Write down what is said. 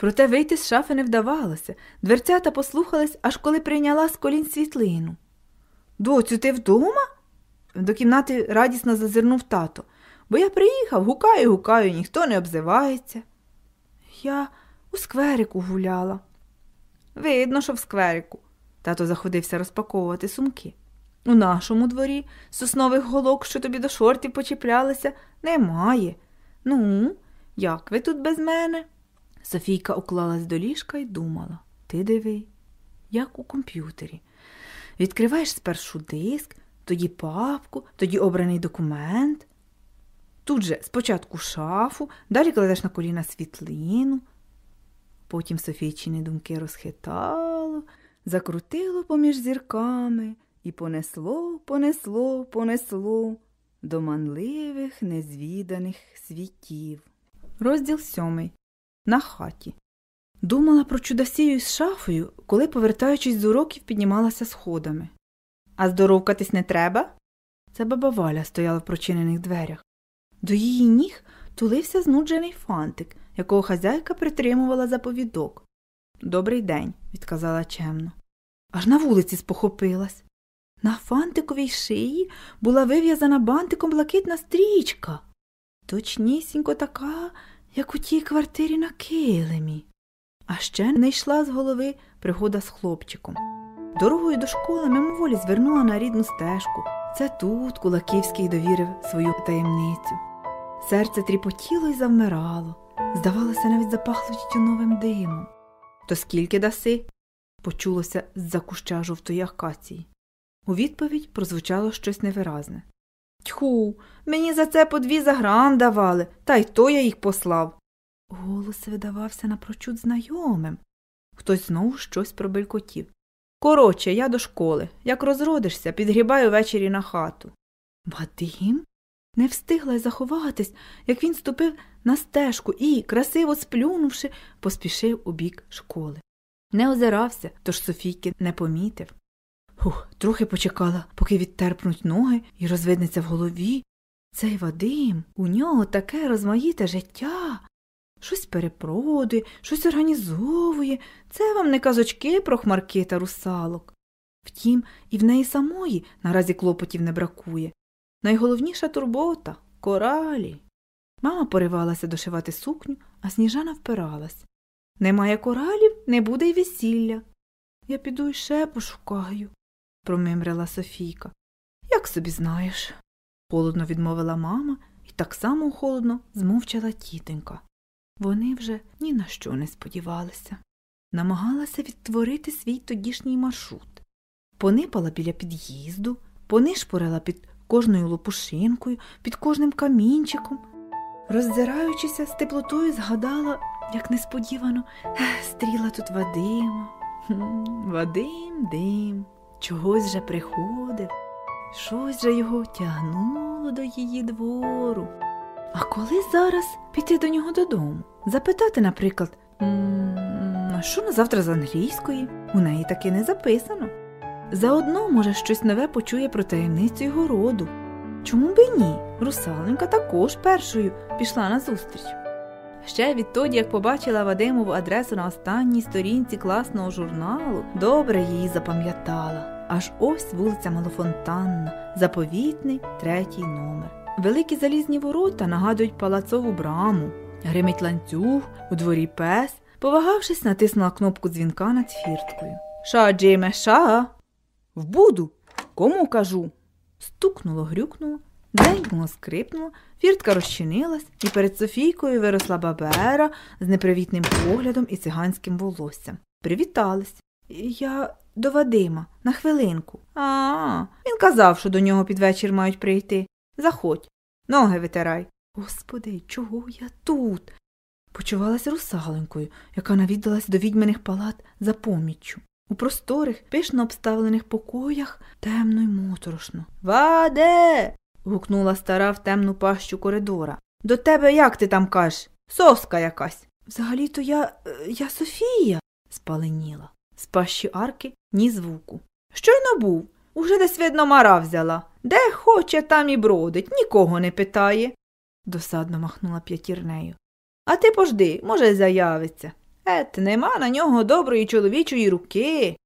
Проте вийти з шафи не вдавалося. Дверцята послухались, аж коли прийняла з колін світлину. Доцю, ти вдома? До кімнати радісно зазирнув тато, бо я приїхав, гукаю, гукаю, ніхто не обзивається. Я у скверику гуляла. Видно, що в скверику. Тато заходився розпаковувати сумки. У нашому дворі соснових голок, що тобі до шортів почіплялися, немає. Ну, як ви тут без мене? Софійка уклалась до ліжка і думала ти диви, як у комп'ютері. Відкриваєш спершу диск, тоді папку, тоді обраний документ. Тут же спочатку шафу, далі кладеш на коліна світлину. Потім Софійчини думки розхитало, закрутило поміж зірками і понесло, понесло, понесло до манливих, незвіданих світів. Розділ сьомий. На хаті. Думала про чудосію з шафою, коли, повертаючись з уроків, піднімалася сходами. А здоровкатись не треба? Це баба Валя стояла в прочинених дверях. До її ніг тулився знуджений фантик, якого хазяйка притримувала за повідок. Добрий день, відказала чемно. Аж на вулиці спохопилась. На фантиковій шиї була вив'язана бантиком блакитна стрічка. Точнісінько така, як у тій квартирі на килимі. А ще не йшла з голови пригода з хлопчиком. Дорогою до школи мимоволі звернула на рідну стежку. Це тут Кулаківський довірив свою таємницю. Серце тріпотіло і завмирало. Здавалося, навіть запахло тютюновим димом. То скільки даси? почулося з-за куща жовтої акації. У відповідь прозвучало щось невиразне. Тьху, мені за це по дві за грам давали, та й то я їх послав. Голос видавався напрочуд знайомим. Хтось знову щось пробелькотів. Коротше, я до школи. Як розродишся, підгрібаю ввечері на хату. Вадим? Не встигла й заховатись, як він ступив на стежку і, красиво сплюнувши, поспішив у бік школи. Не озирався, тож Софійки не помітив. Хух, трохи почекала, поки відтерпнуть ноги і розвиднеться в голові. Цей Вадим, у нього таке розмаїте життя. Щось перепродує, щось організовує. Це вам не казочки про хмарки та русалок. Втім, і в неї самої наразі клопотів не бракує. Найголовніша турбота коралі. Мама поривалася дошивати сукню, а сніжана впиралась. Немає коралів, не буде й весілля. Я піду іще пошукаю, промимрила Софійка. Як собі знаєш, холодно відмовила мама і так само холодно змовчала тітенька. Вони вже ні на що не сподівалися. Намагалася відтворити свій тодішній маршрут. Понипала біля під'їзду, понишпорила під кожною лопушинкою, під кожним камінчиком. Роздираючися з теплотою, згадала, як несподівано стріла тут Вадима. Вадим дим, чогось же приходив, щось же його тягнуло до її двору. А коли зараз піти до нього додому? Запитати, наприклад, а що на завтра з англійської? У неї таки не записано. Заодно, може, щось нове почує про таємницю його роду. Чому би ні? Русаленька також першою пішла на зустріч. Ще відтоді, як побачила Вадимову адресу на останній сторінці класного журналу, добре її запам'ятала. Аж ось вулиця Малофонтанна, заповітний третій номер. Великі залізні ворота нагадують палацову браму, гримить ланцюг, у дворі пес, повагавшись, натиснула кнопку дзвінка над фірткою. Ша, Джиме, ша. Вбуду. Кому кажу? Стукнуло, грюкнуло, дзенькнуло, скрипнуло, фіртка розчинилась, і перед Софійкою виросла бабера з непривітним поглядом і циганським волоссям. Привітались. Я до Вадима, на хвилинку. А, а він казав, що до нього під вечір мають прийти. Заходь, ноги витирай. Господи, чого я тут? Почувалась русаленькою, яка навідалась до відьманих палат за поміччю. У просторих, пишно обставлених покоях темно й моторошно. Ваде. Гукнула стара в темну пащу коридора. До тебе як ти там кажеш? Соска якась. Взагалі то я. я Софія, спаленіла. З пащі арки ні звуку. Щойно був. Уже десь, видно, мара взяла. Де хоче, там і бродить, нікого не питає. Досадно махнула п'ятірнею. А ти пожди, може, заявиться. Ет, нема на нього доброї чоловічої руки.